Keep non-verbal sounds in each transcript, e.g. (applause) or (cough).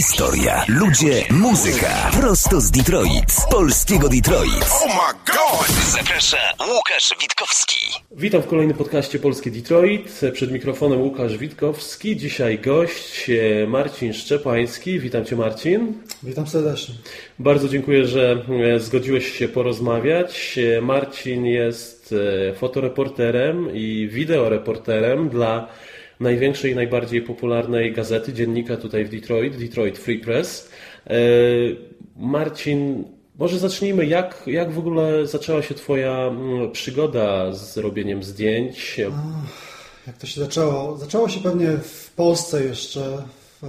Historia, ludzie, muzyka. Prosto z Detroit, z polskiego Detroit. Oh my god! Zaprasza Łukasz Witkowski. Witam w kolejnym podcaście Polskie Detroit. Przed mikrofonem Łukasz Witkowski. Dzisiaj gość e, Marcin Szczepański. Witam Cię Marcin. Witam serdecznie. Bardzo dziękuję, że e, zgodziłeś się porozmawiać. E, Marcin jest fotoreporterem i wideoreporterem dla największej i najbardziej popularnej gazety, dziennika tutaj w Detroit, Detroit Free Press. E, Marcin, może zacznijmy, jak, jak w ogóle zaczęła się Twoja przygoda z robieniem zdjęć? Jak to się zaczęło? Zaczęło się pewnie w Polsce jeszcze. W,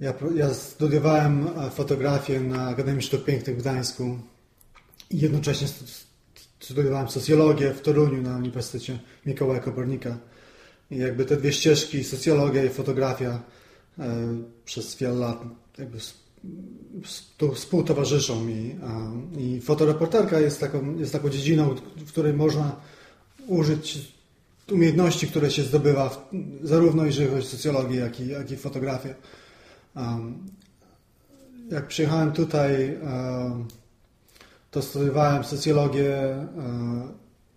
ja, ja studiowałem fotografię na Akademii Sztuk Pięknych w Gdańsku i jednocześnie studiowałem socjologię w Toruniu na Uniwersytecie Mikołaja Kopernika. I jakby te dwie ścieżki, socjologia i fotografia e, przez wiele lat jakby współtowarzyszą mi. I fotoreporterka jest taką, jest taką dziedziną, w której można użyć umiejętności, które się zdobywa zarówno jeżeli chodzi o socjologię, jak i, jak i fotografię. Jak przyjechałem tutaj, to studiowałem socjologię e,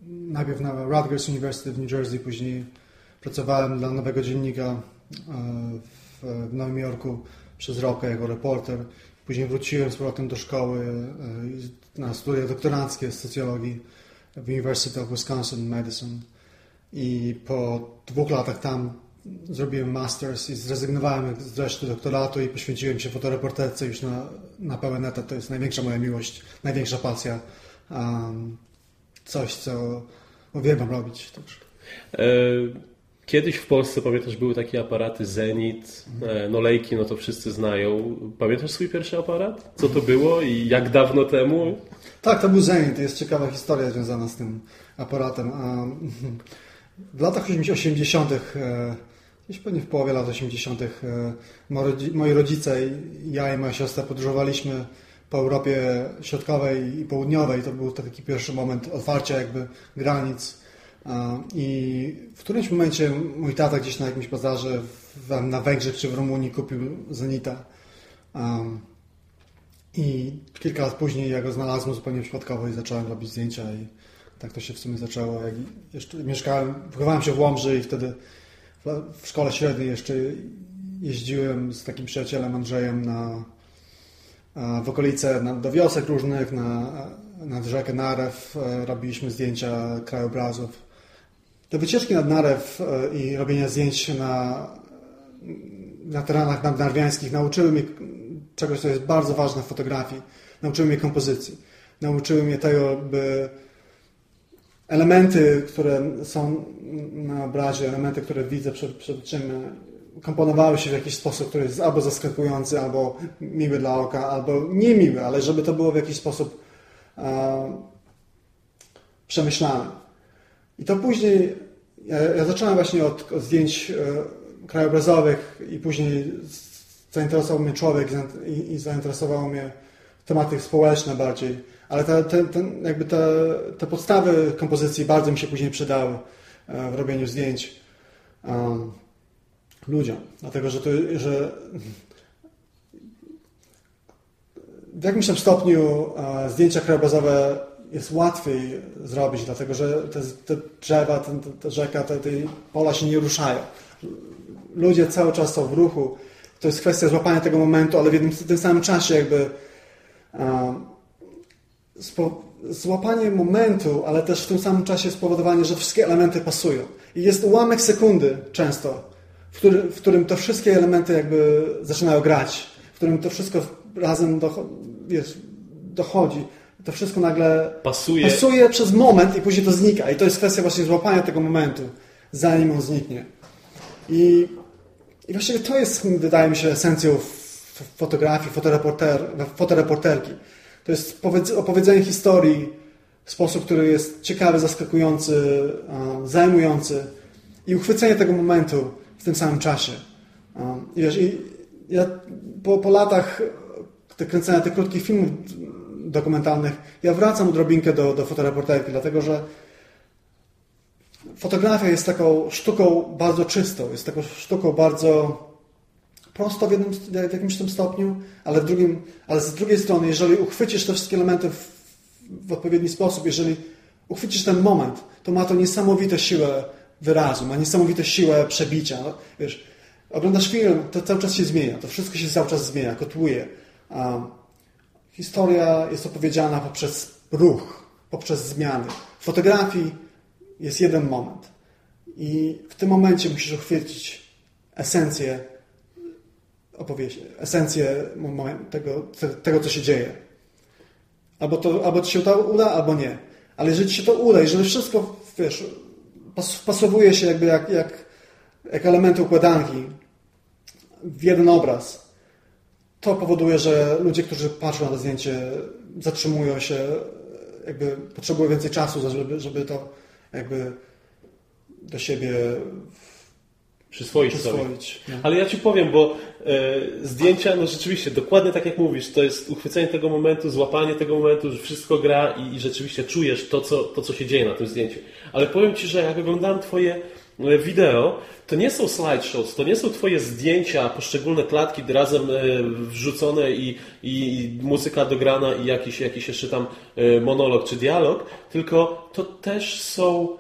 najpierw na Rutgers University w New Jersey, później Pracowałem dla Nowego Dziennika e, w Nowym Jorku przez rok jako reporter. Później wróciłem z powrotem do szkoły e, na studia doktoranckie z socjologii w University of Wisconsin Madison. I po dwóch latach tam zrobiłem masters i zrezygnowałem z reszty doktoratu i poświęciłem się fotoreporterce już na, na pełen etat. To jest największa moja miłość, największa pasja. Um, coś, co uwielbiam robić. Także. E, Kiedyś w Polsce, pamiętasz, były takie aparaty Zenit, e, no lejki, no to wszyscy znają. Pamiętasz swój pierwszy aparat? Co to było i jak dawno temu? Tak, to był Zenit. Jest ciekawa historia związana z tym aparatem. W latach 80., e, gdzieś pewnie w połowie lat 80., e, moi rodzice, ja i moja siostra podróżowaliśmy po Europie Środkowej i Południowej. To był taki pierwszy moment otwarcia jakby granic i w którymś momencie mój tata gdzieś na jakimś bazarze na Węgrzech czy w Rumunii kupił Zenita. I kilka lat później ja go znalazłem zupełnie przypadkowo i zacząłem robić zdjęcia i tak to się w sumie zaczęło. Jak jeszcze mieszkałem, wychowałem się w Łomży i wtedy w szkole średniej jeszcze jeździłem z takim przyjacielem Andrzejem na, w okolice na, do wiosek różnych, na, nad rzekę Narew. E, robiliśmy zdjęcia krajobrazów te wycieczki nad Narew e, i robienie zdjęć na, na terenach nadnarwiańskich nauczyły mnie czegoś, co jest bardzo ważne w fotografii. Nauczyły mnie kompozycji. Nauczyły mnie tego, by elementy, które są na obrazie, elementy, które widzę przed, przed komponowały się w jakiś sposób, który jest albo zaskakujący, albo miły dla oka, albo niemiły, ale żeby to było w jakiś sposób e, przemyślane. I to później, ja, ja zacząłem właśnie od, od zdjęć e, krajobrazowych i później zainteresował mnie człowiek i, i zainteresowało mnie tematy społeczne bardziej. Ale te, te, te, jakby te, te podstawy kompozycji bardzo mi się później przydały e, w robieniu zdjęć um, ludziom. Dlatego, że, to, że w jakimś tam stopniu e, zdjęcia krajobrazowe jest łatwiej zrobić, dlatego że te, te drzewa, te, te rzeka, te, te pola się nie ruszają. Ludzie cały czas są w ruchu. To jest kwestia złapania tego momentu, ale w jednym, tym samym czasie jakby spo, złapanie momentu, ale też w tym samym czasie spowodowanie, że wszystkie elementy pasują. I jest ułamek sekundy często, w, który, w którym te wszystkie elementy jakby zaczynają grać, w którym to wszystko razem dochodzi to wszystko nagle pasuje. pasuje przez moment i później to znika. I to jest kwestia właśnie złapania tego momentu, zanim on zniknie. I, i właściwie to jest, wydaje mi się, esencją fotografii, fotoreporter, fotoreporterki. To jest opowiedzenie historii w sposób, który jest ciekawy, zaskakujący, zajmujący i uchwycenie tego momentu w tym samym czasie. I wiesz, i ja po, po latach kręcenia tych krótkich filmów dokumentalnych, ja wracam odrobinkę do, do fotoreporterki, dlatego że fotografia jest taką sztuką bardzo czystą, jest taką sztuką bardzo prosto w, jednym, w jakimś tym stopniu, ale, w drugim, ale z drugiej strony, jeżeli uchwycisz te wszystkie elementy w, w odpowiedni sposób, jeżeli uchwycisz ten moment, to ma to niesamowitą siłę wyrazu, ma niesamowitą siłę przebicia. No, wiesz, oglądasz film, to cały czas się zmienia, to wszystko się cały czas zmienia, kotłuje. Um, historia jest opowiedziana poprzez ruch, poprzez zmiany. W fotografii jest jeden moment i w tym momencie musisz uchwycić esencję opowieści, esencję tego, tego, co się dzieje. Albo, to, albo ci się to uda, albo nie. Ale jeżeli ci się to uda, jeżeli wszystko, wiesz, się jakby jak, jak, jak elementy układanki w jeden obraz, to powoduje, że ludzie, którzy patrzą na to zdjęcie, zatrzymują się, jakby potrzebują więcej czasu, żeby, żeby to jakby do siebie przyswoić, przyswoić sobie. Ale ja Ci powiem, bo e, zdjęcia, no rzeczywiście, dokładnie tak jak mówisz, to jest uchwycenie tego momentu, złapanie tego momentu, że wszystko gra i, i rzeczywiście czujesz to co, to, co się dzieje na tym zdjęciu. Ale powiem Ci, że jak oglądałem Twoje wideo, to nie są slideshows, to nie są Twoje zdjęcia, poszczególne klatki razem e, wrzucone i, i, i muzyka dograna i jakiś, jakiś jeszcze tam e, monolog czy dialog, tylko to też są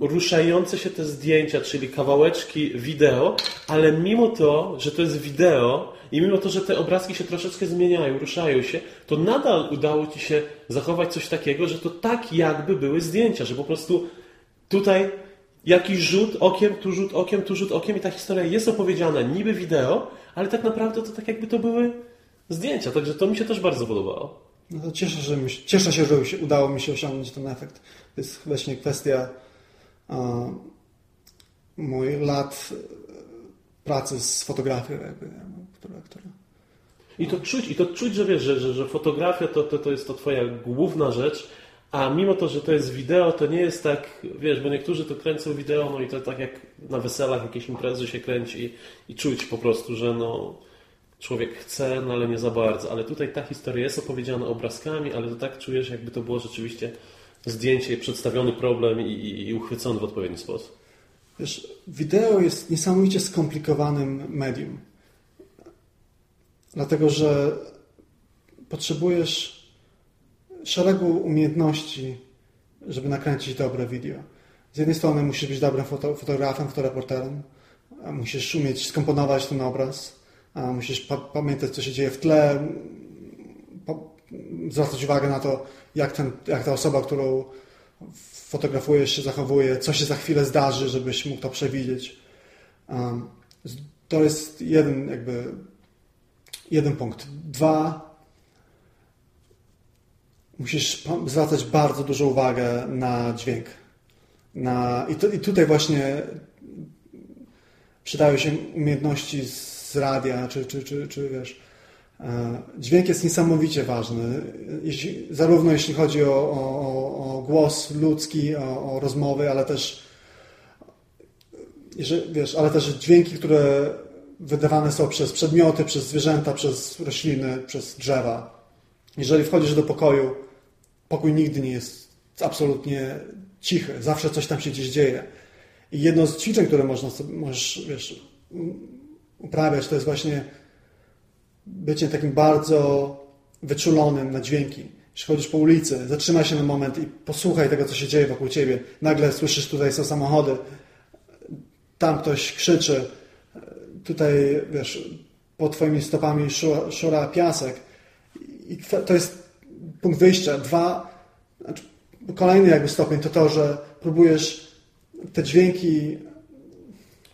ruszające się te zdjęcia, czyli kawałeczki wideo, ale mimo to, że to jest wideo i mimo to, że te obrazki się troszeczkę zmieniają, ruszają się, to nadal udało Ci się zachować coś takiego, że to tak jakby były zdjęcia, że po prostu tutaj jakiś rzut okiem, tu rzut okiem, tu rzut okiem i ta historia jest opowiedziana niby wideo, ale tak naprawdę to tak jakby to były zdjęcia, także to mi się też bardzo podobało. No to cieszę, że mi, cieszę się, że udało mi się osiągnąć ten efekt. To jest właśnie kwestia mój lat pracy z fotografią, jakby, która, która... I to czuć, i to czuć, że wiesz, że, że, że fotografia to, to, to jest to twoja główna rzecz, a mimo to, że to jest wideo, to nie jest tak, wiesz, bo niektórzy to kręcą wideo, no i to tak jak na weselach jakieś imprezy się kręci i, czuć po prostu, że no człowiek chce, no ale nie za bardzo. Ale tutaj ta historia jest opowiedziana obrazkami, ale to tak czujesz, jakby to było rzeczywiście zdjęcie, przedstawiony problem i, i, i uchwycony w odpowiedni sposób. Wiesz, wideo jest niesamowicie skomplikowanym medium. Dlatego, że potrzebujesz szeregu umiejętności, żeby nakręcić dobre wideo. Z jednej strony musisz być dobrym foto, fotografem, fotoreporterem, musisz umieć skomponować ten obraz, musisz pa pamiętać, co się dzieje w tle, zwracać uwagę na to, jak, ten, jak ta osoba, którą fotografujesz, się zachowuje, co się za chwilę zdarzy, żebyś mógł to przewidzieć. Um, to jest jeden jakby jeden punkt. Dwa, musisz zwracać bardzo dużą uwagę na dźwięk. Na, i, to, I tutaj właśnie przydają się umiejętności z radia, czy, czy, czy, czy wiesz, E, dźwięk jest niesamowicie ważny, jeśli, zarówno jeśli chodzi o, o, o głos ludzki, o, o, rozmowy, ale też, wiesz, ale też dźwięki, które wydawane są przez przedmioty, przez zwierzęta, przez rośliny, przez drzewa. Jeżeli wchodzisz do pokoju, pokój nigdy nie jest absolutnie cichy, zawsze coś tam się gdzieś dzieje. I jedno z ćwiczeń, które można, możesz wiesz, uprawiać, to jest właśnie bycie takim bardzo wyczulonym na dźwięki. Jeśli chodzisz po ulicy, zatrzymaj się na moment i posłuchaj tego, co się dzieje wokół ciebie. Nagle słyszysz, tutaj są samochody, tam ktoś krzyczy, tutaj, wiesz, pod twoimi stopami szura, szura piasek. I to jest punkt wyjścia. Dwa, znaczy kolejny jakby stopień to to, że próbujesz te dźwięki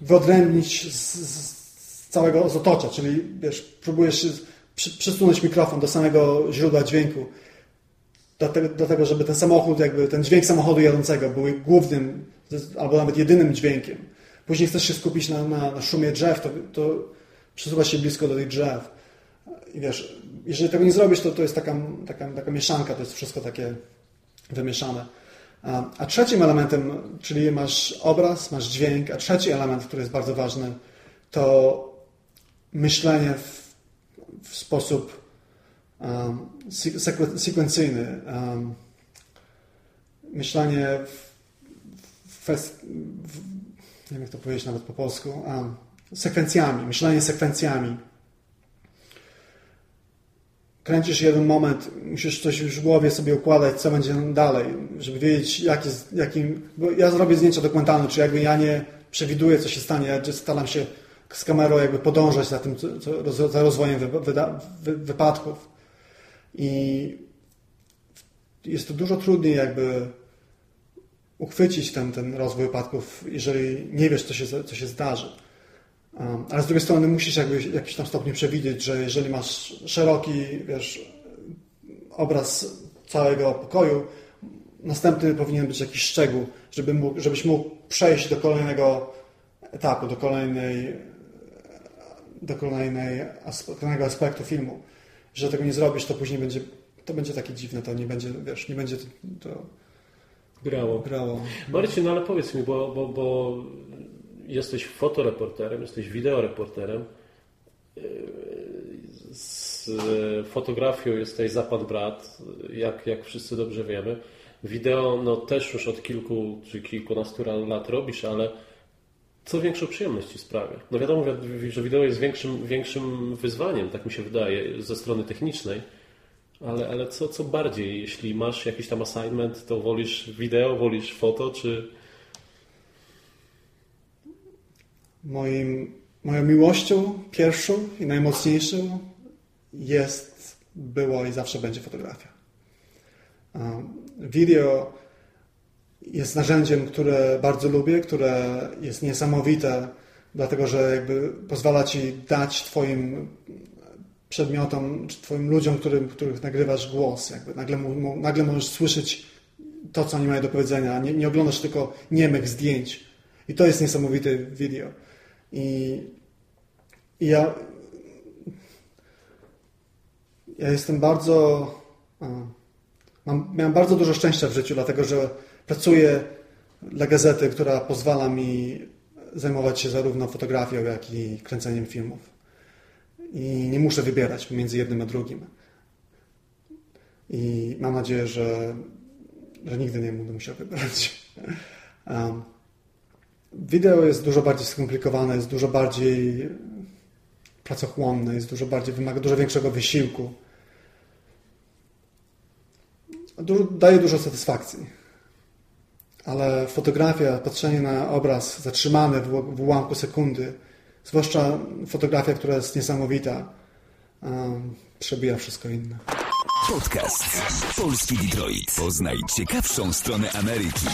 wyodrębnić z, z całego otocza, czyli wiesz, próbujesz przesunąć mikrofon do samego źródła dźwięku, do tego, żeby ten samochód, jakby ten dźwięk samochodu jadącego był głównym albo nawet jedynym dźwiękiem. Później chcesz się skupić na, na, na szumie drzew, to, to przesuwasz się blisko do tych drzew. I wiesz, jeżeli tego nie zrobisz, to, to jest taka, taka, taka mieszanka, to jest wszystko takie wymieszane. A, a trzecim elementem, czyli masz obraz, masz dźwięk, a trzeci element, który jest bardzo ważny, to myślenie w, w sposób um, sekwencyjny, um, myślenie w, w, w, nie wiem jak to powiedzieć nawet po polsku, um, sekwencjami, myślenie sekwencjami. Kręcisz jeden moment, musisz coś już w głowie sobie układać, co będzie dalej, żeby wiedzieć, jak jest, jakim. Bo ja zrobię zdjęcia dokumentalne, czy jakby ja nie przewiduję, co się stanie, ja staram się z kamerą jakby podążać za tym, co, za rozwojem wy, wy, wy, wypadków. I jest to dużo trudniej jakby uchwycić ten, ten rozwój wypadków, jeżeli nie wiesz, co się, co się zdarzy. Ale z drugiej strony musisz jakby w jakimś tam stopniu przewidzieć, że jeżeli masz szeroki, wiesz, obraz całego pokoju, następny powinien być jakiś szczegół, żeby mógł, żebyś mógł przejść do kolejnego etapu, do kolejnej do kolejnej, kolejnego aspektu filmu. Że tego nie zrobisz, to później będzie, to będzie takie dziwne, to nie będzie, wiesz, nie będzie to, to grało. grało. Marcin, no ale powiedz mi, bo, bo, bo jesteś fotoreporterem, jesteś wideoreporterem, z fotografią jesteś za pan brat, jak, jak wszyscy dobrze wiemy. Wideo no, też już od kilku czy kilkunastu lat robisz, ale co większą przyjemność ci sprawia. No wiadomo, że wideo jest większym, większym wyzwaniem, tak mi się wydaje, ze strony technicznej, ale, ale co, co bardziej, jeśli masz jakiś tam assignment, to wolisz wideo, wolisz foto, czy... Moim, moją miłością pierwszą i najmocniejszą jest, było i zawsze będzie fotografia. Video jest narzędziem, które bardzo lubię, które jest niesamowite, dlatego że jakby pozwala ci dać Twoim przedmiotom, czy Twoim ludziom, którym, których nagrywasz głos. Jakby nagle, nagle możesz słyszeć to, co oni mają do powiedzenia. Nie, nie oglądasz tylko niemych zdjęć. I to jest niesamowite video. I, i ja, ja jestem bardzo. Mam, miałem bardzo dużo szczęścia w życiu, dlatego że pracuję dla gazety, która pozwala mi zajmować się zarówno fotografią, jak i kręceniem filmów. I nie muszę wybierać między jednym a drugim. I mam nadzieję, że, że nigdy nie będę musiał wybrać. Um, (laughs) wideo jest dużo bardziej skomplikowane, jest dużo bardziej pracochłonne, jest dużo bardziej, wymaga dużo większego wysiłku. Dużo, daje dużo satysfakcji ale fotografia, patrzenie na obraz zatrzymany w, w ułamku sekundy, zwłaszcza fotografia, która jest niesamowita, um, przebija wszystko inne. Podcast Polski Detroit. Poznaj ciekawszą stronę Ameryki.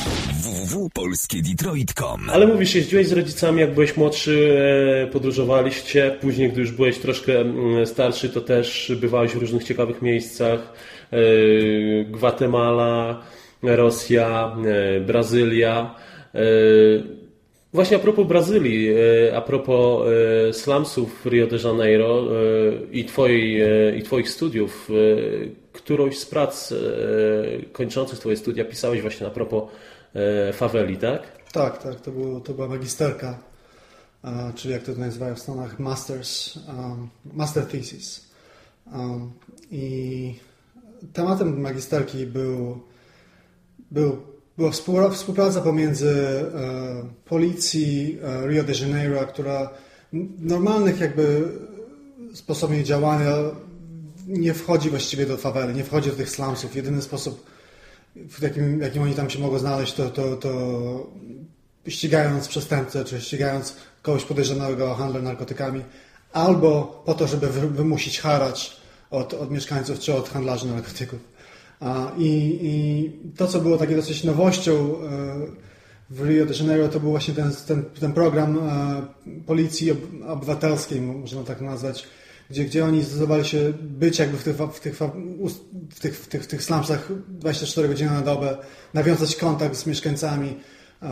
www.polskiedetroit.com Ale mówisz, jeździłeś z rodzicami, jak byłeś młodszy, e, podróżowaliście. Później, gdy już byłeś troszkę mm, starszy, to też bywałeś w różnych ciekawych miejscach. E, Gwatemala, Rosja, e, Brazylia. E, właśnie a propos Brazylii, e, a propos slumsów Rio de Janeiro i, twojej, i Twoich studiów, którąś z prac kończących Twoje studia pisałeś właśnie a propos faweli, tak? Tak, tak, to, było, to była magisterka, czyli jak to nazywają w Stanach, masters, um, master thesis. Um, I tematem magisterki był był, była współpraca pomiędzy e, policji e, Rio de Janeiro, która normalnych jakby sposobie działania nie wchodzi właściwie do faweli, nie wchodzi do tych slumsów. Jedyny sposób, w jakim, jakim oni tam się mogą znaleźć, to, to, to ścigając przestępcę, czy ścigając kogoś podejrzanego o handel narkotykami, albo po to, żeby wymusić haracz od, od mieszkańców, czy od handlarzy narkotyków. I, I, to, co było takie dosyć nowością e, w Rio de Janeiro, to był właśnie ten, ten, ten program e, policji obywatelskiej, można tak nazwać, gdzie, gdzie oni zdecydowali się być jakby w tych, w tych, w tych, w tych, w tych slumsach 24 godziny na dobę, nawiązać kontakt z mieszkańcami, e,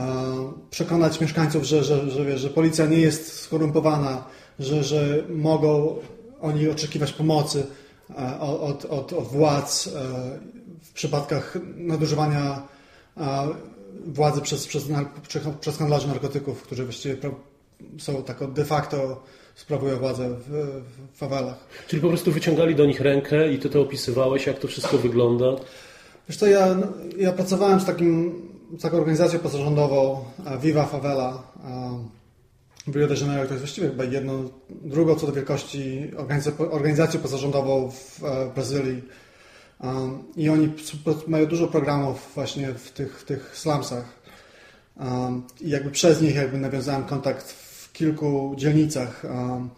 przekonać mieszkańców, że, że, że, że policja nie jest skorumpowana, że, że mogą oni oczekiwać pomocy od, od, od władz w przypadkach nadużywania władzy przez, przez, przez handlarzy narkotyków, którzy właściwie są tak de facto sprawują władzę w, w fawelach. Czyli po prostu wyciągali do nich rękę i ty to opisywałeś, jak to wszystko wygląda? Wiesz co, ja, ja pracowałem z, takim, z taką organizacją pozarządową Viva Favela w Rio de Janeiro to jest właściwie chyba jedno, drugą co do wielkości organizacją pozarządową w Brazylii. Um, I oni mają dużo programów właśnie w tych, w tych slumsach. Um, I jakby przez nich jakby nawiązałem kontakt w kilku dzielnicach. Um,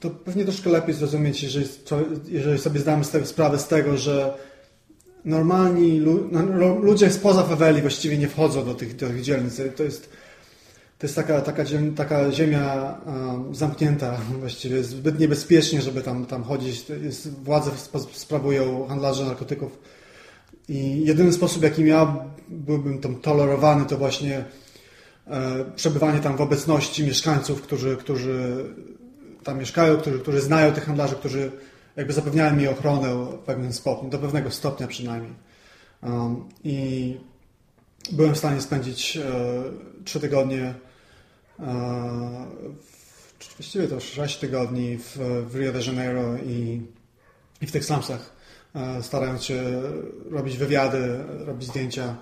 to pewnie troszkę lepiej zrozumieć, jeżeli, jeżeli sobie zdamy sprawę z tego, że normalni no, ludzie spoza faweli właściwie nie wchodzą do tych, do tych dzielnic. To jest, to jest taka, taka, taka ziemia um, zamknięta (laughs) właściwie, zbyt niebezpiecznie, żeby tam, tam chodzić. Jest, władze sprawują handlarze narkotyków i jedyny sposób, jakim ja byłbym tam tolerowany, to właśnie e, przebywanie tam w obecności mieszkańców, którzy, którzy tam mieszkają, którzy, którzy znają tych handlarzy, którzy jakby zapewniają mi ochronę w pewnym stopniu, do pewnego stopnia przynajmniej. Um, I byłem w stanie spędzić e, trzy tygodnie, e, właściwie to sześć tygodni w, w Rio de Janeiro i, i w tych slumsach, starając się robić wywiady, robić zdjęcia,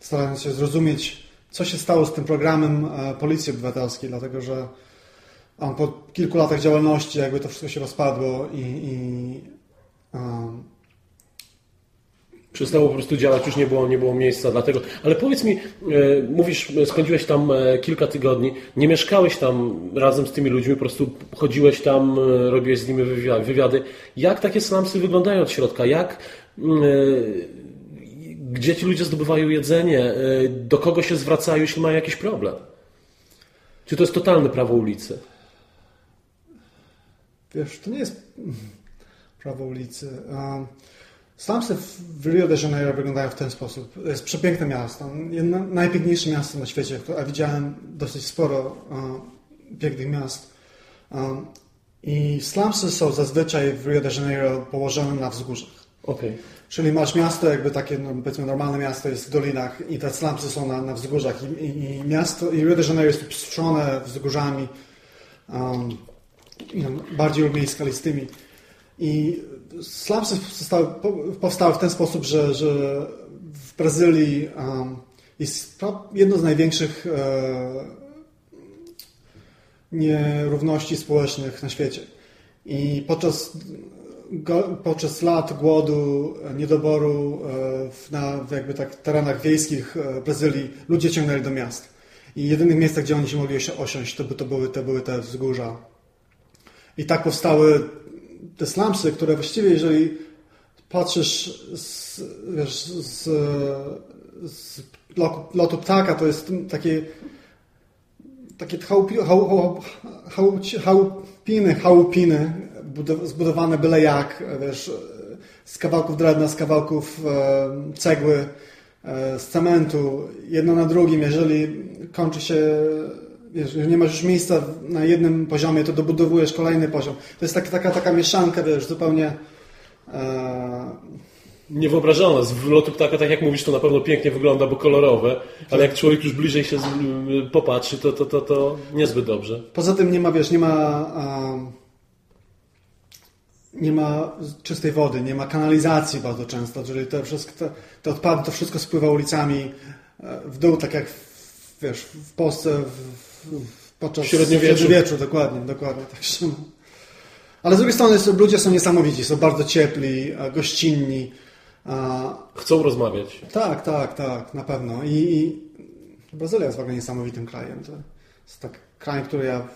starając się zrozumieć, co się stało z tym programem e, Policji Obywatelskiej, dlatego że on po kilku latach działalności jakby to wszystko się rozpadło i, i. Przestało po prostu działać, już nie było, nie było miejsca dlatego. Ale powiedz mi, e, mówisz, spędziłeś tam e, kilka tygodni, nie mieszkałeś tam razem z tymi ludźmi, po prostu chodziłeś tam, e, robiłeś z nimi wywiady. Jak takie slumsy wyglądają od środka? Jak, gdzie ci ludzie zdobywają jedzenie? Do kogo się zwracają, jeśli mają jakiś problem? Czy to jest totalne prawo ulicy? Wiesz, to nie jest prawo ulicy. Slumsy w Rio de Janeiro wyglądają w ten sposób. To jest przepiękne miasto. Jedno, najpiękniejsze miasto na świecie, a widziałem dosyć sporo pięknych miast. I slumsy są zazwyczaj w Rio de Janeiro położone na wzgórzach. Okay. Czyli masz miasto, jakby takie, no, powiedzmy, normalne miasto jest w dolinach i te slumsy są na, na wzgórzach. I, i, I, miasto, i Rio de Janeiro jest obstrzone wzgórzami. Um, bardziej lub mniej skalistymi. I slumsy powstały, powstały w ten sposób, że, że w Brazylii um, jest jedno z największych e, nierówności społecznych na świecie. I podczas, podczas lat głodu, niedoboru e, na jakby tak terenach wiejskich e, Brazylii ludzie ciągnęli do miast. I jedynych miejscach, gdzie oni się mogli osiąść, to, by, to, były, to były te wzgórza i tak powstały te slumsy, które właściwie, jeżeli patrzysz z, wiesz, z, z lotu ptaka, to jest takie takie chałupi, chał, chał, chałupiny, chałupiny zbudowane byle jak, wiesz, z kawałków drewna, z kawałków cegły, e, z cementu, jedno na drugim. Jeżeli kończy się jeżeli nie masz już miejsca na jednym poziomie, to dobudowujesz kolejny poziom. To jest tak, taka, taka mieszanka, wiesz, zupełnie... E... Niewyobrażalne. Z lotu ptaka, tak jak mówisz, to na pewno pięknie wygląda, bo kolorowe, ale jak człowiek już bliżej się popatrzy, to, to, to, to niezbyt dobrze. Poza tym nie ma, wiesz, nie ma... nie ma czystej wody, nie ma kanalizacji bardzo często, czyli te, wszystko, te, te odpady, to wszystko spływa ulicami e, w dół, tak jak w, wiesz, w Polsce, w, podczas średniowieczu. średniowieczu dokładnie, dokładnie. Także. Ale z drugiej strony ludzie są niesamowici, są bardzo ciepli, gościnni. Chcą rozmawiać. Tak, tak, tak, na pewno. I, i Brazylia jest w ogóle niesamowitym krajem. To jest tak kraj, który ja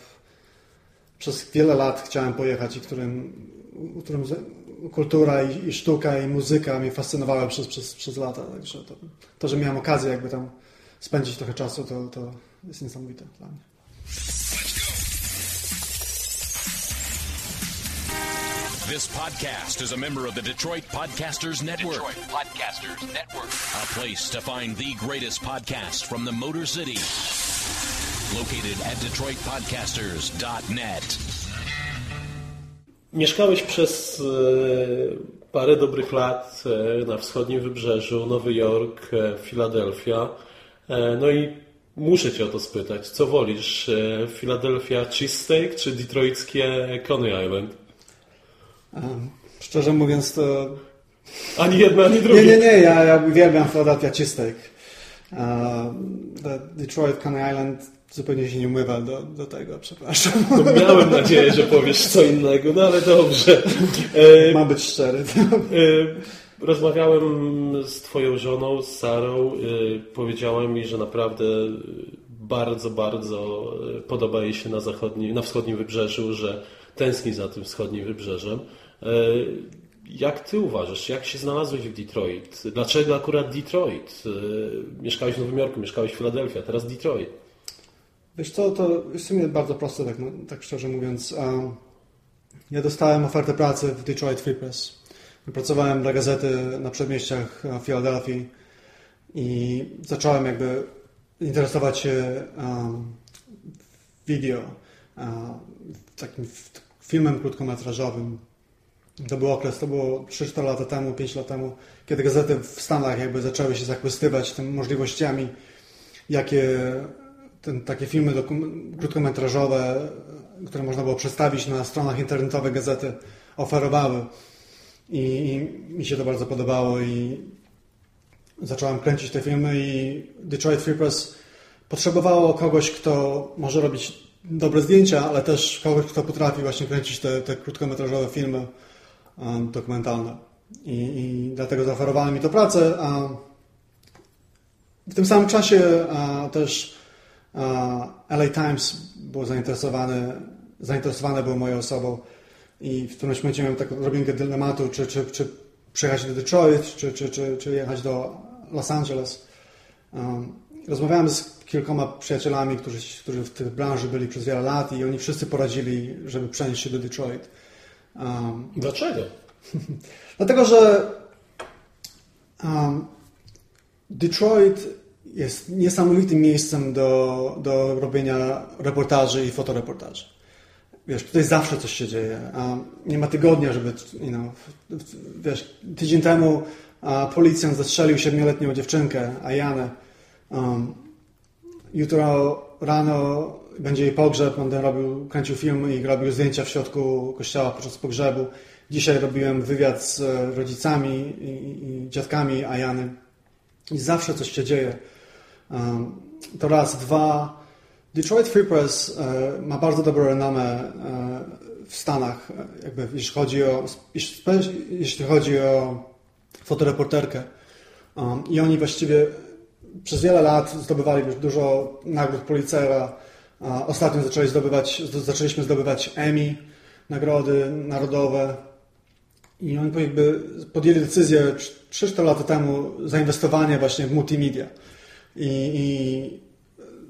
przez wiele lat chciałem pojechać i którym, którym kultura i, i, sztuka i muzyka mnie fascynowały przez, przez, przez lata. Także to, to, że miałem okazję jakby tam spędzić trochę czasu, to, to jest niesamowite dla mnie. This podcast is a member of the Detroit Podcasters Network. Detroit Podcasters Network. A place to find the greatest podcasts from the Motor City. Located at DetroitPodcasters.net. Mieszkałeś przez parę dobrych lat na wschodnim wybrzeżu, Nowy Jork, Filadelfia. No i Muszę Cię o to spytać. Co wolisz? E, Philadelphia Cheesesteak czy detroitskie Coney Island? Szczerze mówiąc to... Ani jedna, ani druga. Nie, nie, nie. Ja, ja uwielbiam Philadelphia Cheesesteak. Detroit Coney Island zupełnie się nie umywa do, do tego, przepraszam. No, miałem nadzieję, że powiesz co innego, no ale dobrze. (laughs) E, Mam być szczery. E, rozmawiałem z twoją żoną, z Sarą. E, powiedziała mi, że naprawdę bardzo, bardzo podoba jej się na, zachodnim, na wschodnim wybrzeżu, że tęskni za tym wschodnim wybrzeżem. Jak ty uważasz, jak się znalazłeś w Detroit? Dlaczego akurat Detroit? Mieszkałeś w Nowym Jorku, mieszkałeś w Filadelfii, a teraz Detroit. Wiesz co, to w sumie bardzo proste, tak, tak szczerze mówiąc. Ja dostałem ofertę pracy w Detroit Free Press. Pracowałem dla gazety na przedmieściach Filadelfii i zacząłem jakby interesować się um, video, um, takim filmem krótkometrażowym. To był okres, to było 3-4 lata temu, 5 lat temu, kiedy gazety w Stanach jakby zaczęły się zachwystywać tymi możliwościami, jakie ten, takie filmy krótkometrażowe, które można było przedstawić na stronach internetowych gazety, oferowały. I, mi się to bardzo podobało i zacząłem kręcić te filmy i Detroit Free Press potrzebowało kogoś, kto może robić dobre zdjęcia, ale też kogoś, kto potrafi właśnie kręcić te, te krótkometrażowe filmy um, dokumentalne. I, I, dlatego zaoferowałem mi to pracę. A w tym samym czasie a, też LA Times był zainteresowany, zainteresowane było moją osobą i w którymś momencie miałem taką odrobinkę dylematu, czy, czy, czy przyjechać do Detroit, czy, czy, czy, czy jechać do Los Angeles. Um, rozmawiałem z kilkoma przyjacielami, którzy, którzy w tej branży byli przez wiele lat i oni wszyscy poradzili, żeby przenieść się do Detroit. Um, Dlaczego? (laughs) dlatego, że um, Detroit jest niesamowitym miejscem do, do robienia reportaży i fotoreportaży. Wiesz, tutaj zawsze coś się dzieje. Nie ma tygodnia, żeby, you know, wiesz, tydzień temu policjant zastrzelił siedmioletnią dziewczynkę, Ajanę. Um, jutro rano będzie jej pogrzeb, będę robił, kręcił film i robił zdjęcia w środku kościoła podczas pogrzebu. Dzisiaj robiłem wywiad z rodzicami i, i dziadkami Ajany. I zawsze coś się dzieje. To raz. Dwa, Detroit Free Press e, ma bardzo dobrą renomę e, w Stanach, e, jakby jeśli chodzi o, jeśli chodzi o fotoreporterkę. I oni właściwie przez wiele lat zdobywali już dużo nagród Pulitzera. Ostatnio zaczęli zdobywać, zaczęliśmy zdobywać Emmy, nagrody narodowe. I oni jakby podjęli decyzję 3-4 lata temu zainwestowania właśnie w multimedia i, i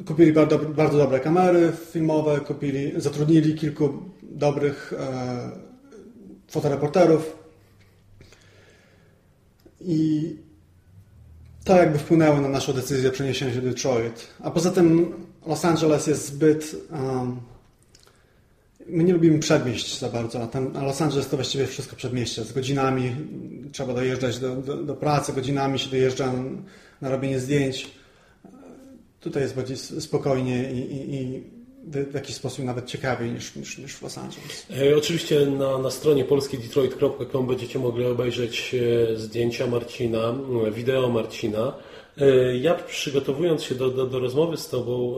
kupili bardzo, bardzo, dobre kamery filmowe, kupili, zatrudnili kilku dobrych e, fotoreporterów i to jakby wpłynęło na naszą decyzję przeniesienia się do Detroit. A poza tym Los Angeles jest zbyt... Um, my nie lubimy przedmieść za bardzo, a, ten, a Los Angeles to właściwie wszystko przedmieście. Z godzinami trzeba dojeżdżać do, do, do pracy, godzinami się dojeżdża na, robienie zdjęć. Tutaj jest bardziej spokojnie i, i, i w jakiś sposób nawet ciekawiej niż, niż, niż w Los Angeles. E, oczywiście na, na stronie polskiedetroit.com będziecie mogli obejrzeć e, zdjęcia Marcina, e, wideo Marcina. Ja przygotowując się do, do, do rozmowy z Tobą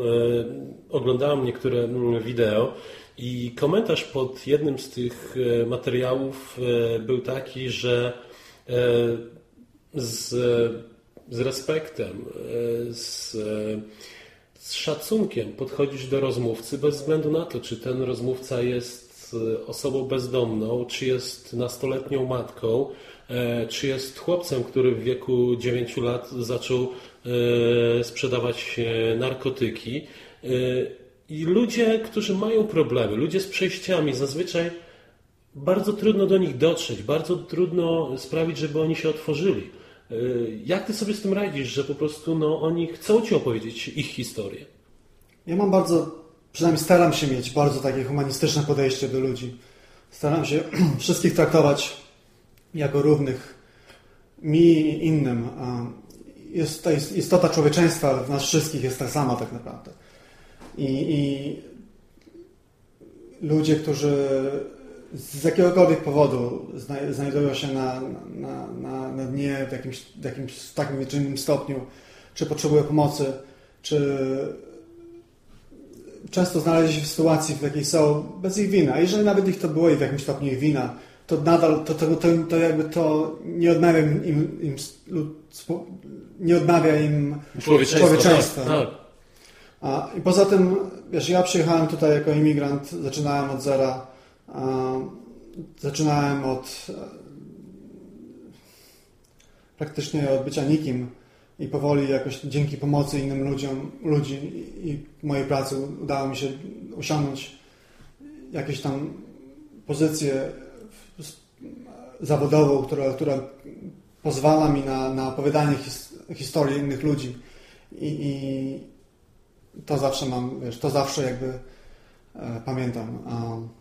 oglądałem niektóre wideo i komentarz pod jednym z tych materiałów był taki, że z z respektem, e, z, e, z szacunkiem podchodzisz do rozmówcy bez względu na to, czy ten rozmówca jest e, osobą bezdomną, czy jest nastoletnią matką, czy jest chłopcem, który w wieku 9 lat zaczął sprzedawać narkotyki. I ludzie, którzy mają problemy, ludzie z przejściami, zazwyczaj bardzo trudno do nich dotrzeć, bardzo trudno sprawić, żeby oni się otworzyli. Y, jak ty sobie z tym radzisz, że po prostu no, oni chcą ci opowiedzieć ich historię? Ja mam bardzo, przynajmniej staram się mieć bardzo takie humanistyczne podejście do ludzi. Staram się (clears throat) wszystkich traktować jako równych mi i innym. Jest, ta istota człowieczeństwa w nas wszystkich jest ta sama tak naprawdę. I, i ludzie, którzy z jakiegokolwiek powodu znajdują się na, na, na, na dnie w jakimś, w jakimś takim czy innym stopniu, czy potrzebują pomocy, czy często znaleźli się w sytuacji, w jakiej są bez ich wina. Jeżeli nawet ich to było i w jakimś stopniu ich wina, to nadal to, to, to, to jakby to nie odmawia im, im, im nie odmawia im człowieczeństwa. człowieczeństwa. Tak, tak. A, I poza tym, wiesz, ja przyjechałem tutaj jako imigrant, zaczynałem od zera, zaczynałem od praktycznie od bycia nikim i powoli jakoś dzięki pomocy innym ludziom, ludzi i mojej pracy udało mi się osiągnąć jakieś tam pozycję zawodową, która, która pozwala mi na, na opowiadanie his, historii innych ludzi I, i, to zawsze mam, wiesz, to zawsze jakby e, pamiętam. Um,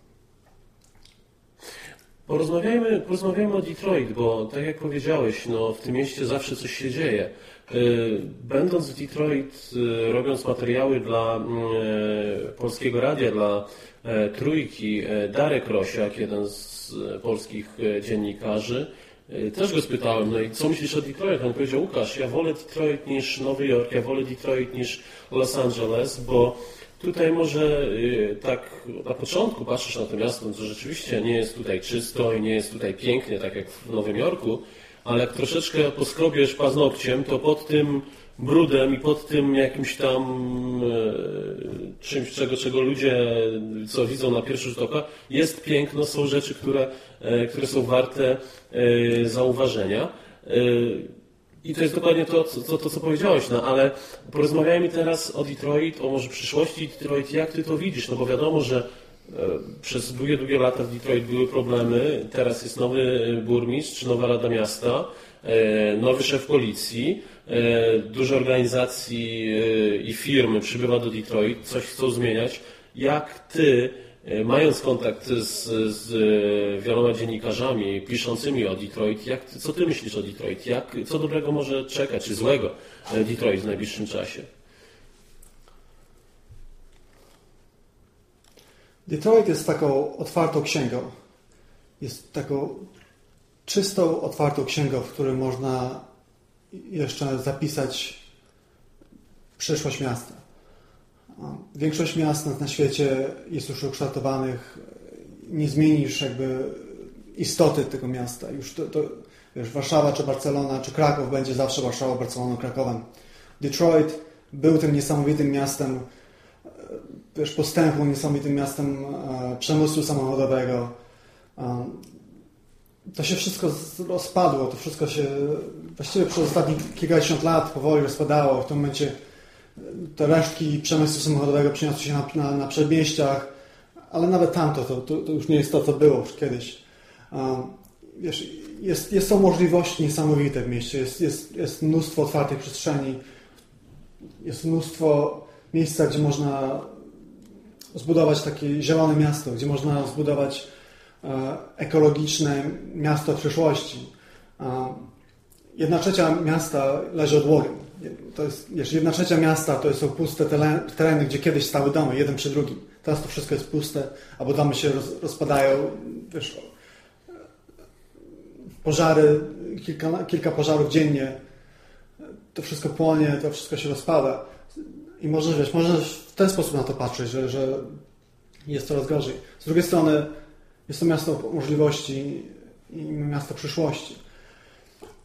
Porozmawiajmy, porozmawiajmy o Detroit, bo tak jak powiedziałeś, no, w tym mieście zawsze coś się dzieje. Y, będąc w Detroit, y, robiąc materiały dla e, Polskiego Radia, dla e, Trójki, e, Darek Rosiak, jeden z polskich dziennikarzy, też go spytałem, no i co myślisz o Detroit? On powiedział, Łukasz, ja wolę Detroit niż Nowy Jork, ja wolę Detroit niż Los Angeles, bo Tutaj może y, tak na początku patrzysz na to miasto, to rzeczywiście nie jest tutaj czysto i nie jest tutaj pięknie, tak jak w Nowym Jorku, ale jak troszeczkę poskrobiesz paznokciem, to pod tym brudem i pod tym jakimś tam e, czymś, czego, czego ludzie co widzą na pierwszy rzut oka, jest piękno, są rzeczy, które, e, które są warte e, zauważenia. I to jest dokładnie to, co, to, co powiedziałeś, no ale porozmawiajmy teraz o Detroit, o może przyszłości Detroit, jak ty to widzisz, no bo wiadomo, że e, przez długie, długie lata w Detroit były problemy, teraz jest nowy burmistrz, nowa rada miasta, e, nowy szef policji, e, dużo organizacji i firm przybywa do Detroit, coś chcą zmieniać. Jak ty E, mając kontakt z, z e, wieloma dziennikarzami piszącymi o Detroit, jak, co ty myślisz o Detroit? Jak, co dobrego może czekać, czy złego e, Detroit w najbliższym czasie? Detroit jest taką otwartą księgą. Jest taką czystą, otwartą księgą, w której można jeszcze zapisać przyszłość miasta. Większość miast na świecie jest już ukształtowanych, nie zmienisz jakby istoty tego miasta. Już to, to wiesz, Warszawa czy Barcelona czy Kraków będzie zawsze Warszawą, Barceloną, Krakowem. Detroit był tym niesamowitym miastem wiesz, postępu, niesamowitym miastem e, przemysłu samochodowego. E, to się wszystko rozpadło, to wszystko się właściwie przez ostatnie kilkadziesiąt lat powoli rozpadało. W tym momencie te resztki przemysłu samochodowego przeniosły się na, na, na przedmieściach, ale nawet tamto to, to, to, już nie jest to, co było już kiedyś. Wiesz, jest, jest, są możliwości niesamowite w mieście, jest, jest, jest mnóstwo otwartej przestrzeni, jest mnóstwo miejsca, gdzie można zbudować takie zielone miasto, gdzie można zbudować e, ekologiczne miasto przyszłości. Jedna trzecia miasta leży od łory to jest, wiesz, jedna trzecia miasta to są puste tereny, gdzie kiedyś stały domy, jeden przy drugim. Teraz to wszystko jest puste, albo domy się roz, rozpadają, wiesz, pożary, kilka, kilka pożarów dziennie, to wszystko płonie, to wszystko się rozpada. I możesz, wiesz, możesz w ten sposób na to patrzeć, że, że jest coraz gorzej. Z drugiej strony jest to miasto możliwości i miasto przyszłości.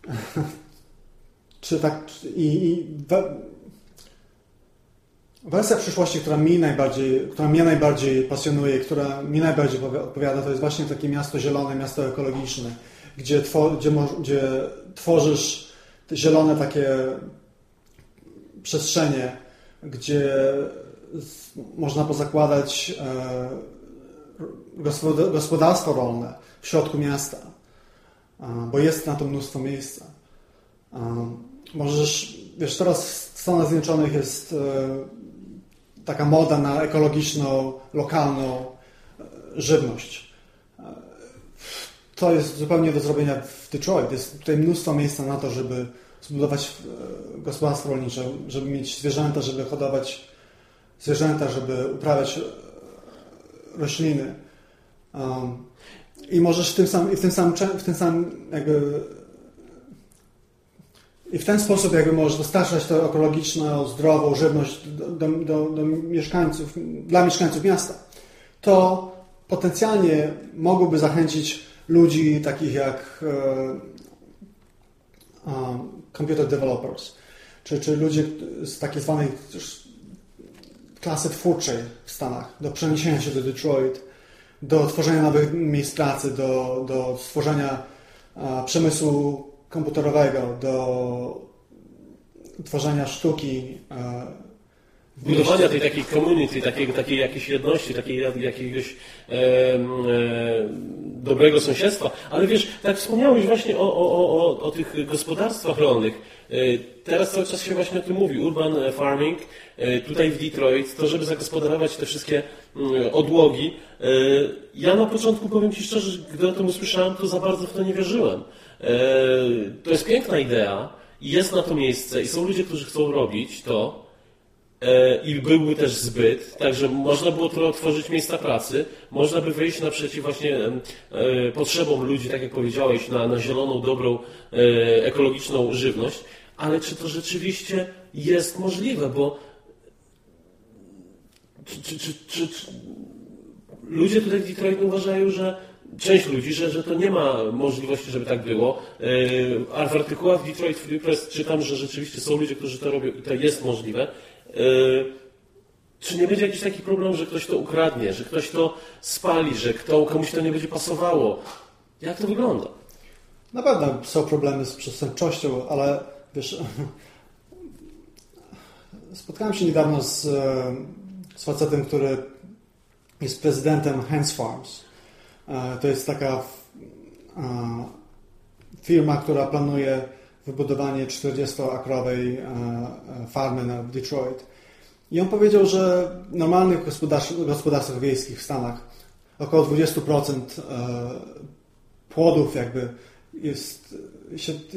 (laughs) czy tak, i, i wersja przyszłości, która mi najbardziej, która mnie najbardziej pasjonuje, która mi najbardziej odpowiada, to jest właśnie takie miasto zielone, miasto ekologiczne, gdzie, gdzie, gdzie tworzysz zielone takie przestrzenie, gdzie można pozakładać e, gospodarstwo rolne w środku miasta, bo jest na to mnóstwo miejsca. Możesz, wiesz, teraz w Stanach Zjednoczonych jest e, taka moda na ekologiczną, lokalną e, żywność. E, to jest zupełnie do zrobienia w Detroit. Jest tutaj mnóstwo miejsca na to, żeby zbudować gospodarstwo rolnicze, żeby mieć zwierzęta, żeby hodować zwierzęta, żeby uprawiać rośliny. Um, I możesz w tym samym, w tym samym, w tym samym jakby i w ten sposób jakby możesz dostarczać to ekologiczną, zdrową żywność do, do, do, mieszkańców, dla mieszkańców miasta, to potencjalnie mogłoby zachęcić ludzi takich jak e, computer developers, czy, czy ludzie z takiej zwanej klasy twórczej w Stanach do przeniesienia się do Detroit, do tworzenia nowych miejsc pracy, do, do stworzenia przemysłu komputerowego, do tworzenia sztuki. Budowania tej takiej community, takiej, takiej jakiejś jedności, takiej jakiegoś e, e, dobrego sąsiedztwa. Ale wiesz, tak wspomniałeś właśnie o, o, o, o tych gospodarstwach rolnych. E, teraz cały czas się właśnie o tym mówi, urban farming, e, tutaj w Detroit, to żeby zagospodarować te wszystkie mm, odłogi. E, ja na początku, powiem Ci szczerze, gdy o tym usłyszałem, to za bardzo w to nie wierzyłem. To jest piękna idea i jest na to miejsce i są ludzie, którzy chcą robić to i byłby też zbyt, także można było to otworzyć miejsca pracy, można by wyjść naprzeciw właśnie potrzebom ludzi, tak jak powiedziałeś, na, na zieloną, dobrą, ekologiczną żywność, ale czy to rzeczywiście jest możliwe, bo czy, czy, czy, czy ludzie tutaj w Detroit uważają, że część ludzi, że, że to nie ma możliwości, żeby tak było. A w artykułach w Detroit Free Press czytam, że rzeczywiście są ludzie, którzy to robią i to jest możliwe. Czy nie będzie jakiś taki problem, że ktoś to ukradnie, że ktoś to spali, że kto, komuś to nie będzie pasowało? Jak to wygląda? Na pewno są problemy z przestępczością, ale wiesz, (laughs) spotkałem się niedawno z, z facetem, który jest prezydentem Hands Farms. E, to jest taka e, firma, która planuje wybudowanie 40-akrowej e, farmy na Detroit. I on powiedział, że w normalnych gospodarstwach wiejskich w Stanach około 20% płodów jakby jest,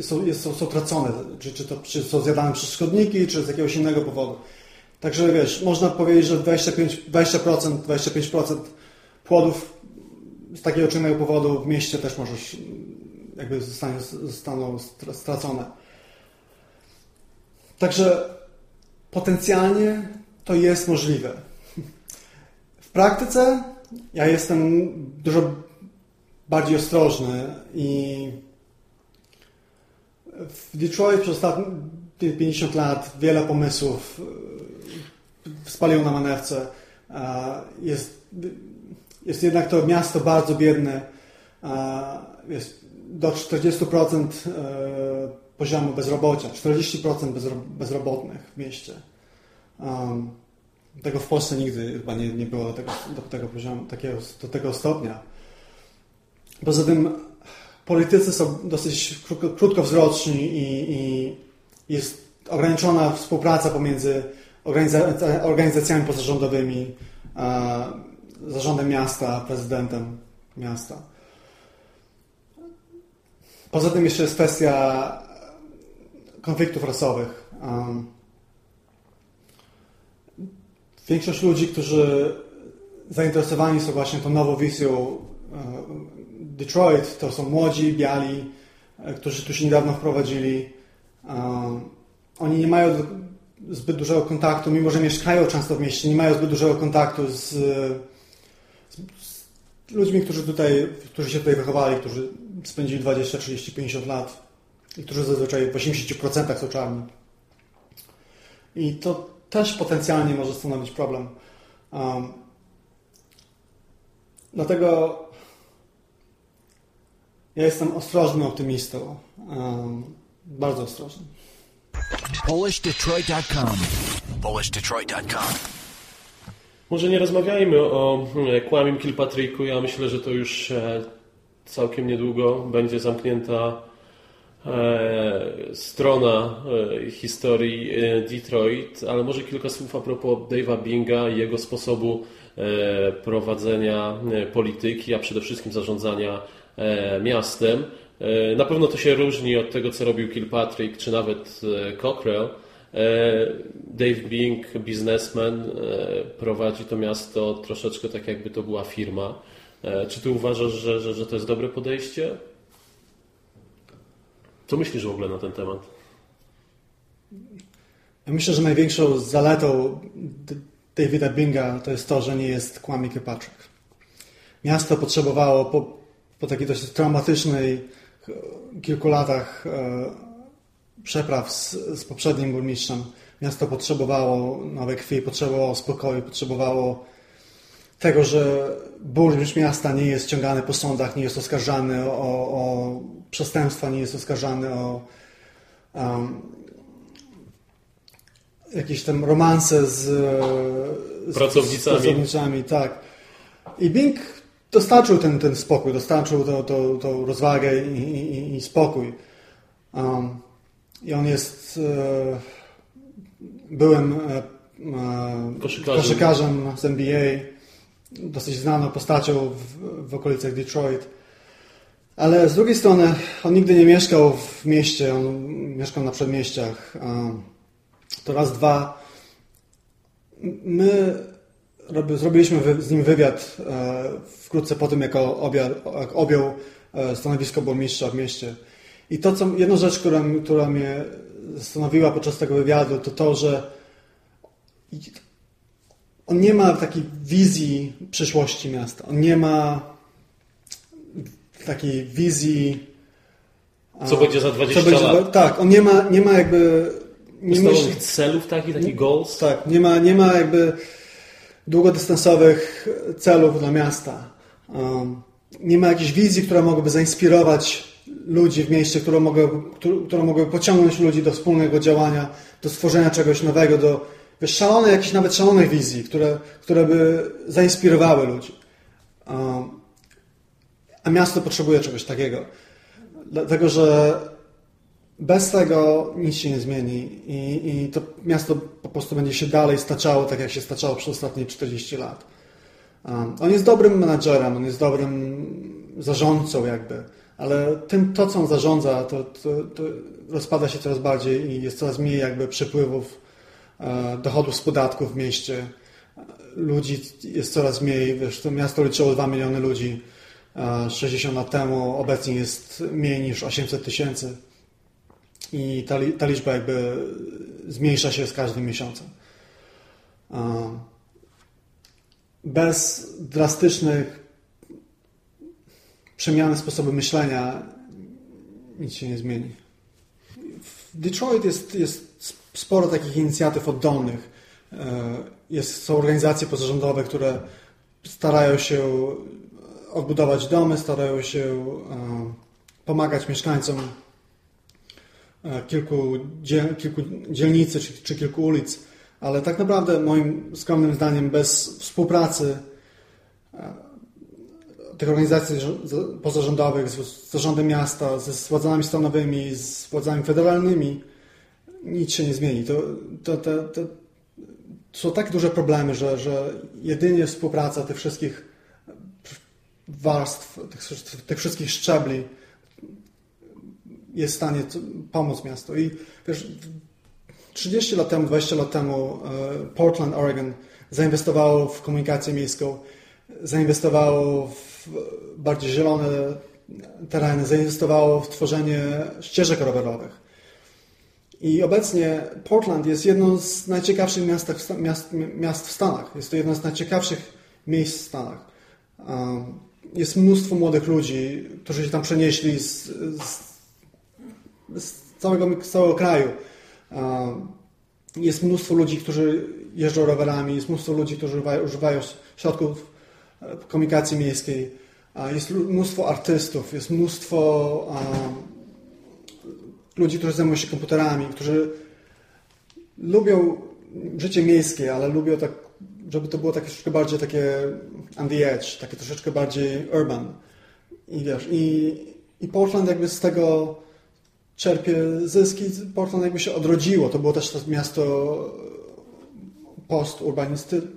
są, jest, są, są tracone, czy, czy, to, czy są zjadane przez szkodniki, czy z jakiegoś innego powodu. Także wiesz, można powiedzieć, że 25, 20%, 25% płodów z takiego czy innego powodu w mieście też możesz, jakby zostanie, zostaną stracone. Także potencjalnie to jest możliwe. W praktyce ja jestem dużo bardziej ostrożny i w Detroit przez ostatnie 50 lat wiele pomysłów e, spaliło na manewce. Jest, jest jednak to miasto bardzo biedne. E, jest do 40% poziomu bezrobocia, 40% bezrobotnych w mieście. Tego w Polsce nigdy chyba nie, nie było tego, do tego poziomu, takiego, do tego stopnia. Poza tym politycy są dosyć krótkowzroczni i, i jest ograniczona współpraca pomiędzy organizacjami pozarządowymi, zarządem miasta, prezydentem miasta. Poza tym jeszcze jest kwestia konfliktów rasowych. Większość ludzi, którzy zainteresowani są właśnie tą nową wizją Detroit to są młodzi, biali, e, którzy tu się niedawno wprowadzili. Oni nie mają zbyt dużego kontaktu, mimo że mieszkają często w mieście, nie mają zbyt dużego kontaktu z ludźmi, którzy, tutaj, którzy się tutaj wychowali, którzy spędzili 20, 30, 50 lat i którzy zazwyczaj w 80% są czarni. I to też potencjalnie może stanowić problem. Um, dlatego ja jestem ostrożnym optymistą. Um, bardzo ostrożny. PolishDetroit.com PolishDetroit.com Może nie rozmawiajmy o e, Kłamim Kilpatricku. Ja myślę, że to już e, całkiem niedługo będzie zamknięta e, strona historii Detroit, ale może kilka słów a propos Dave'a Binga i jego sposobu prowadzenia polityki, a przede wszystkim zarządzania miastem. Na pewno to się różni od tego, co robił Kilpatrick, czy nawet Cockrell. Dave Bing, biznesmen, prowadzi to miasto troszeczkę tak, jakby to była firma. Czy ty uważasz, że, że, że to jest dobre podejście? Co myślisz w ogóle na ten temat? myślę, że największą zaletą Davida Binga to jest to, że nie jest Kwame Kilpatrick. Miasto potrzebowało po, po takiej dość traumatycznej kilku latach e, przepraw z, z poprzednim burmistrzem. Miasto potrzebowało nowej krwi, potrzebowało spokoju, potrzebowało tego, że burmistrz miasta nie jest ciągany po sądach, nie jest oskarżany o, o przestępstwa, nie jest oskarżany o um, jakieś tam romanse z, z pracownicami. Z pracownicami tak. I Bing dostarczył ten, ten spokój, dostarczył tą to, to rozwagę i, i, i spokój. Um, I on jest e, byłym e, e koszykarzem. koszykarzem z NBA, dosyć znaną postacią w, w okolicach Detroit. Ale z drugiej strony on nigdy nie mieszkał w mieście, on mieszkał na przedmieściach. To raz, dwa. My zrobiliśmy z nim wywiad wkrótce po tym, jak, objął stanowisko burmistrza w mieście. I to, co, jedna rzecz, która, która mnie zastanowiła podczas tego wywiadu, to to, że on nie ma takiej wizji przyszłości miasta. On nie ma takiej wizji. Co będzie za 20 będzie, lat. Tak, on nie ma, nie ma jakby nie myśli, celów takich, takich goals? Tak, nie ma, nie ma jakby długodystansowych celów dla miasta. Um, nie ma jakiejś wizji, która mogłaby zainspirować ludzi w mieście, która, mogła, która mogłaby pociągnąć ludzi do wspólnego działania, do stworzenia czegoś nowego, do wiesz, szalonej, jakichś nawet szalonych wizji, które, które by zainspirowały ludzi. Um, a miasto potrzebuje czegoś takiego. Dlatego, że bez tego nic się nie zmieni i, i to miasto po prostu będzie się dalej staczało tak, jak się staczało przez ostatnie 40 lat. Um, on jest dobrym menadżerem, on jest dobrym zarządcą jakby, ale tym, to co on zarządza, to, to, to rozpada się coraz bardziej i jest coraz mniej jakby przepływów e, dochodów z podatków w mieście. Ludzi jest coraz mniej, wiesz, to miasto liczyło 2 miliony ludzi e, 60 lat temu, obecnie jest mniej niż 800 tysięcy i ta, ta liczba jakby zmniejsza się z każdym miesiącem. Bez drastycznych przemiany sposobu myślenia nic się nie zmieni. W Detroit jest, jest sporo takich inicjatyw oddolnych. E, jest, są organizacje pozarządowe, które starają się odbudować domy, starają się e, pomagać mieszkańcom E, kilku, dziel, kilku dzielnicy czy, czy kilku ulic, ale tak naprawdę moim skromnym zdaniem bez współpracy tych organizacji pozarządowych z zarządem miasta, ze władzami stanowymi, z władzami federalnymi, nic się nie zmieni. To, to, to, to są tak duże problemy, że, że jedynie współpraca tych wszystkich warstw, tych, tych wszystkich szczebli jest w stanie pomóc miastu. I wiesz, 30 lat temu, 20 lat temu e, Portland, Oregon zainwestowało w komunikację miejską, zainwestowało w bardziej zielone tereny, zainwestowało w tworzenie ścieżek rowerowych. I obecnie Portland jest jedną z najciekawszych miast, miast, miast w Stanach. Jest to jedno z najciekawszych miejsc w Stanach. Jest mnóstwo młodych ludzi, którzy się tam przenieśli z, z z całego, z całego kraju. Jest mnóstwo ludzi, którzy jeżdżą rowerami, jest mnóstwo ludzi, którzy używają środków e, komunikacji miejskiej, jest mnóstwo artystów, jest mnóstwo ludzi, którzy zajmują się komputerami, którzy lubią życie miejskie, ale lubią tak, żeby to było takie troszeczkę bardziej takie on the edge, takie troszeczkę bardziej urban. I wiesz, i, i Portland jakby z tego czerpie zyski. Portland jakby się odrodziło. To było też to miasto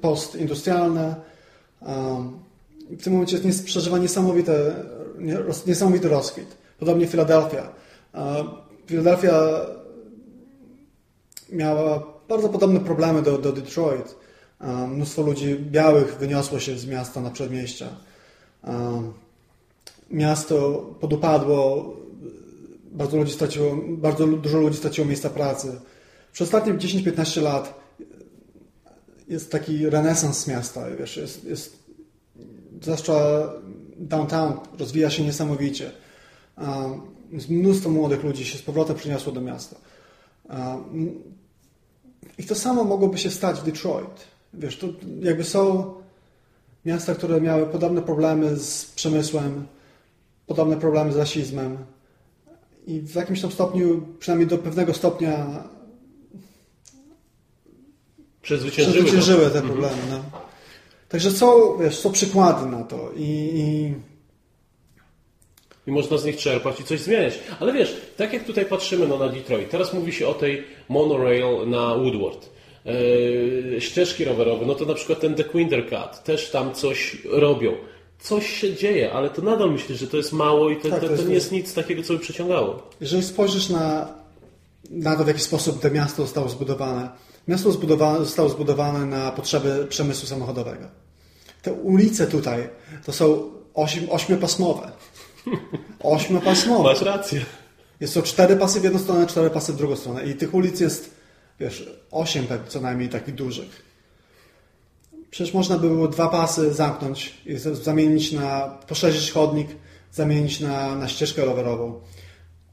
postindustrialne. W tym momencie jest, przeżywa niesamowite, niesamowity rozkwit. Podobnie Filadelfia. Filadelfia miała bardzo podobne problemy do, do Detroit. Mnóstwo ludzi białych wyniosło się z miasta na przedmieścia. Miasto podupadło, bardzo, ludzi straciło, bardzo dużo ludzi straciło miejsca pracy. Przez ostatnie 10-15 lat jest taki renesans miasta, wiesz, jest, jest zwłaszcza downtown rozwija się niesamowicie. Mnóstwo młodych ludzi się z powrotem przyniosło do miasta. I to samo mogłoby się stać w Detroit. Wiesz, to jakby są miasta, które miały podobne problemy z przemysłem, podobne problemy z rasizmem i w jakimś tam stopniu, przynajmniej do pewnego stopnia przezwyciężyły, przezwyciężyły te mhm. problemy. No. Także są, wiesz, są przykłady na to i, i i można z nich czerpać i coś zmieniać. Ale wiesz, tak jak tutaj patrzymy no, na Detroit, teraz mówi się o tej monorail na Woodward. Yy, ścieżki rowerowe, no to na przykład ten The Quinder Cut, też tam coś robią. Coś się dzieje, ale to nadal myślę, że to jest mało i to, tak, to, to, to nie jest nic takiego, co by przeciągało. Jeżeli spojrzysz na, na to, w jaki sposób to miasto zostało zbudowane, miasto zbudowane, zostało zbudowane na potrzeby przemysłu samochodowego. Te ulice tutaj to są ośm, ośmiopasmowe. (laughs) Ośmiopasmowe. Masz rację. Jest to cztery pasy w jedną stronę, cztery pasy w drugą stronę. I tych ulic jest, wiesz, osiem co najmniej takich dużych. Przecież można by było dwa pasy zamknąć i zamienić na, poszerzyć chodnik, zamienić na, na ścieżkę rowerową.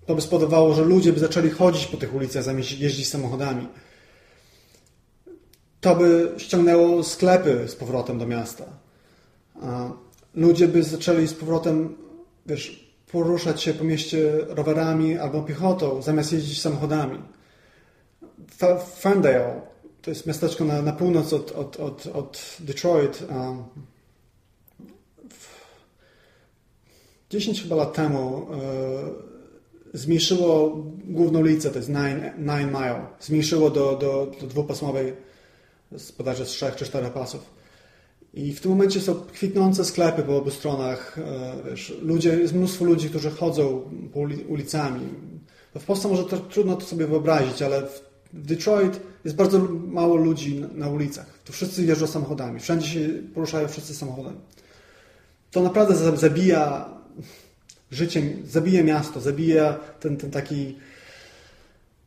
To by spowodowało, że ludzie by zaczęli chodzić po tych ulicach zamiast jeździć samochodami. To by ściągnęło sklepy z powrotem do miasta. Ludzie by zaczęli z powrotem wiesz, poruszać się po mieście rowerami albo piechotą, zamiast jeździć samochodami. Ferndale to jest miasteczko na, na północ od, od, od, od Detroit. Um, 10 chyba lat temu e, zmniejszyło główną ulicę, to jest Nine, nine Mile, zmniejszyło do, do, do dwupasmowej, bodajże z trzech czy czterech pasów. I w tym momencie są kwitnące sklepy po obu stronach. E, wiesz, ludzie, jest mnóstwo ludzi, którzy chodzą po ulicami. W Polsce może to trudno to sobie wyobrazić, ale w Detroit jest bardzo mało ludzi na ulicach. Tu wszyscy jeżdżą samochodami. Wszędzie się poruszają wszyscy samochodami. To naprawdę zabija życie, zabija miasto, zabija ten, ten taki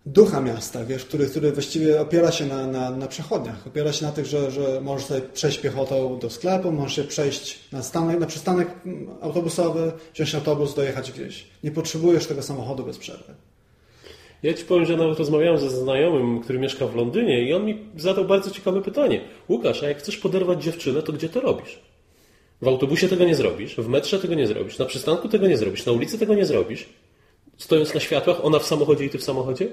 ducha miasta, wiesz, który, który właściwie opiera się na, na, na przechodniach. Opiera się na tych, że, że możesz sobie przejść piechotą do sklepu, możesz się przejść na, stanek, na przystanek autobusowy, wziąć autobus, dojechać gdzieś. Nie potrzebujesz tego samochodu bez przerwy. Ja Ci powiem, że nawet rozmawiałem ze znajomym, który mieszka w Londynie i on mi zadał bardzo ciekawe pytanie. Łukasz, a jak chcesz poderwać dziewczynę, to gdzie to robisz? W autobusie tego nie zrobisz, w metrze tego nie zrobisz, na przystanku tego nie zrobisz, na ulicy tego nie zrobisz. Stojąc na światłach, ona w samochodzie i ty w samochodzie?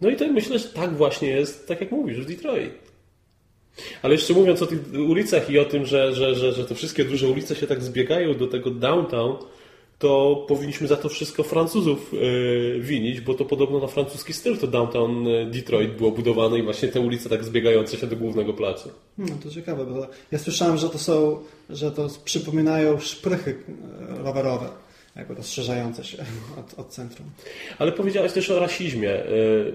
No i tak myślę, że tak właśnie jest, tak jak mówisz, w Detroit. Ale jeszcze mówiąc o tych ulicach i o tym, że, że, że, że te wszystkie duże ulice się tak zbiegają do tego downtown, to powinniśmy za to wszystko Francuzów yy, winić, bo to podobno na francuski styl to downtown e, Detroit było budowane i właśnie te ulice tak zbiegające się do głównego placu. No to ciekawe, bo ja słyszałem, że to są, że to przypominają szprychy e, rowerowe jakby rozszerzające się (laughs) od, od centrum. Ale powiedziałeś też o rasizmie. Y,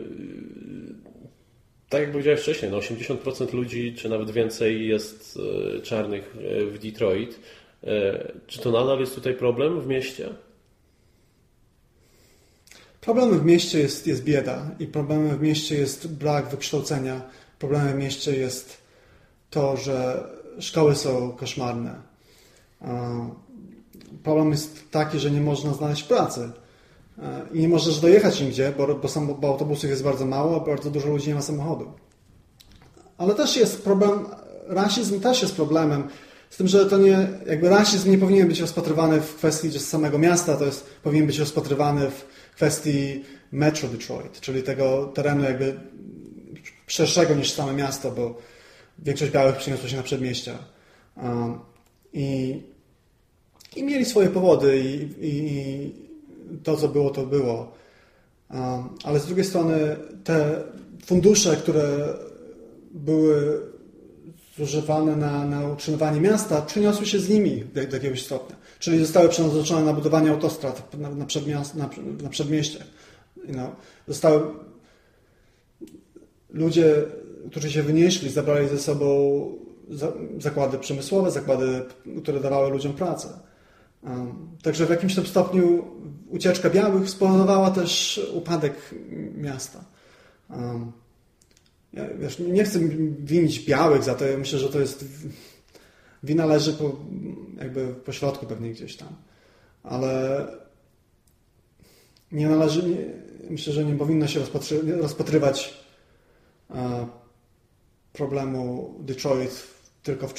tak jak powiedziałeś wcześniej, no 80% ludzi, czy nawet więcej jest y, czarnych y, w Detroit. Czy to nadal jest tutaj problem w mieście? Problemem w mieście jest, jest bieda i problemem w mieście jest brak wykształcenia. Problemem w mieście jest to, że szkoły są koszmarne problem jest taki, że nie można znaleźć pracy e, i nie możesz dojechać nigdzie, bo, bo, sam, bo autobusów jest bardzo mało, a bardzo dużo ludzi nie ma samochodu. Ale też jest problem, rasizm też jest problemem, z tym, że to nie, jakby rasizm nie powinien być rozpatrywany w kwestii samego miasta, to jest, powinien być rozpatrywany w kwestii Metro Detroit, czyli tego terenu jakby szerszego niż same miasto, bo większość białych przeniosła się na przedmieścia. Um, I i mieli swoje powody i, i, to, co było, to było. Um, ale z drugiej strony te fundusze, które były zużywane na, na utrzymywanie miasta, przeniosły się z nimi do, do jakiegoś stopnia. Czyli zostały przeznaczone na budowanie autostrad na, na, przedmiast, na, na przedmieściach. Zostały ludzie, którzy się wynieśli, zabrali ze sobą zakłady przemysłowe, zakłady, które dawały ludziom pracę. Także w jakimś tam stopniu ucieczka białych spowodowała też upadek miasta. ja, wiesz, nie chcę winić białych za to. Ja myślę, że to jest wina leży po, jakby po środku pewnie gdzieś tam. Ale nie należy, nie, myślę, że nie powinno się rozpatry, rozpatrywać e, problemu Detroit tylko w,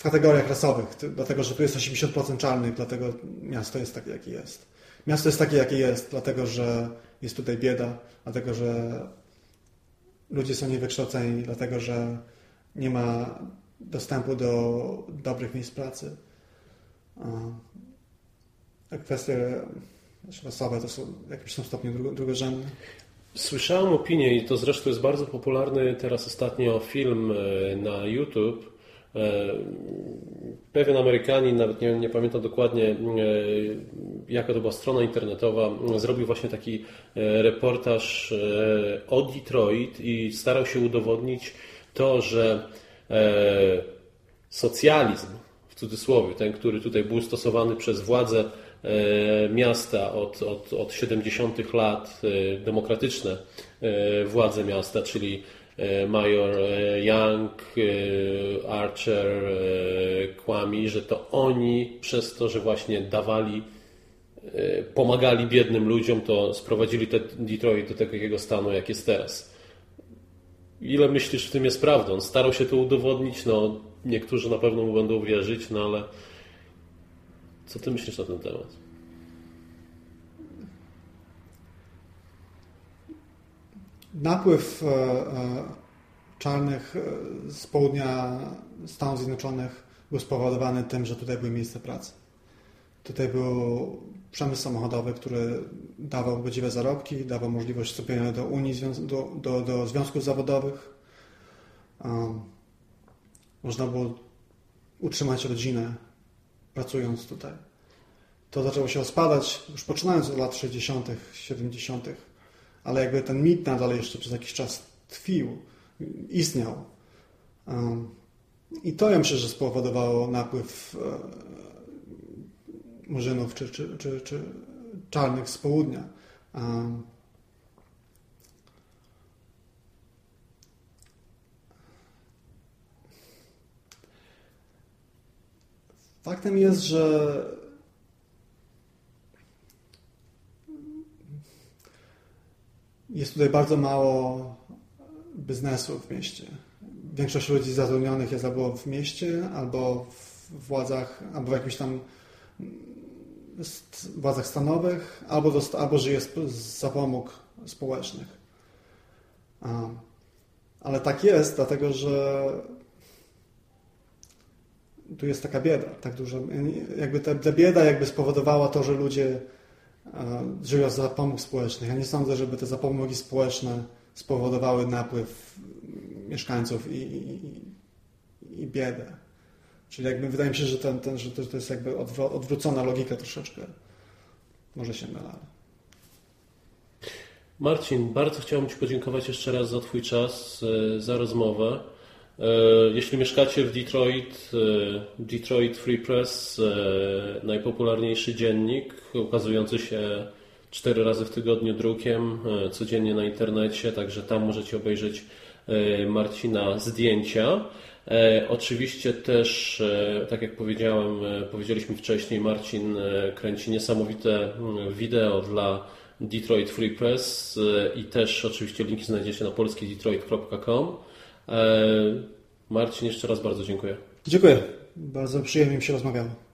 w kategoriach rasowych, dlatego że tu jest 80% czarnych, dlatego miasto jest takie, jakie jest. Miasto jest takie, jakie jest, dlatego że jest tutaj bieda, dlatego że ludzie są niewykształceni, dlatego że nie ma dostępu do dobrych miejsc pracy. A kwestie rasowe to są w jakimś tam stopniu drugorzędne. Słyszałem opinię i to zresztą jest bardzo popularny teraz ostatnio film e, na YouTube. E, pewien Amerykanin, nawet nie, nie pamiętam dokładnie e, jaka to była strona internetowa, zrobił właśnie taki reportaż o Detroit i starał się udowodnić to, że socjalizm, w cudzysłowie, ten, który tutaj był stosowany przez władze E, miasta od, od, od 70. lat, e, demokratyczne e, władze miasta, czyli major Young, Archer, Kwami, że to oni przez to, że właśnie dawali, pomagali biednym ludziom, to sprowadzili te Detroit do takiego stanu, jak jest teraz. Ile myślisz w tym jest prawdą? Starał się to udowodnić, no niektórzy na pewno mu będą wierzyć, no ale co ty myślisz na ten temat? Napływ e, e, czarnych e, z południa Stanów Zjednoczonych był spowodowany tym, że tutaj były miejsca pracy. Tutaj był przemysł samochodowy, który dawał godziwe zarobki, dawał możliwość wstąpienia do Unii, do, do, do związków zawodowych. Można było utrzymać rodzinę pracując tutaj. To zaczęło się ospadać już poczynając od lat 60., 70., ale jakby ten mit nadal jeszcze przez jakiś czas tkwił, istniał. I to ja myślę, że spowodowało napływ e, murzynów czy, czy, czy, czy czarnych z południa. Faktem jest, że jest tutaj bardzo mało biznesu w mieście. Większość ludzi zatrudnionych jest albo w mieście, albo w władzach, albo w jakichś tam władzach stanowych, albo, albo żyje z, z zapomóg społecznych. Ale tak jest, dlatego że tu jest taka bieda, tak dużo. Jakby ta, ta bieda jakby spowodowała to, że ludzie żyją z zapomóg społecznych. Ja nie sądzę, żeby te zapomogi społeczne spowodowały napływ mieszkańców i, i, i biedę. Czyli jakby wydaje mi się, że, ten, ten, że to, jest jakby odwrócona logika troszeczkę. Może się mylę. Marcin, bardzo chciałbym Ci podziękować jeszcze raz za Twój czas, e, za rozmowę. E, jeśli mieszkacie w Detroit, e, Detroit Free Press, e, najpopularniejszy dziennik, ukazujący się cztery razy w tygodniu drukiem, codziennie na internecie, także tam możecie obejrzeć Marcina zdjęcia. Oczywiście też, tak jak powiedziałem, powiedzieliśmy wcześniej, Marcin kręci niesamowite wideo dla Detroit Free Press i też oczywiście linki znajdziecie na polskidetroit.com. E, Marcin, jeszcze raz bardzo dziękuję. Dziękuję. Bardzo przyjemnie mi się rozmawiało.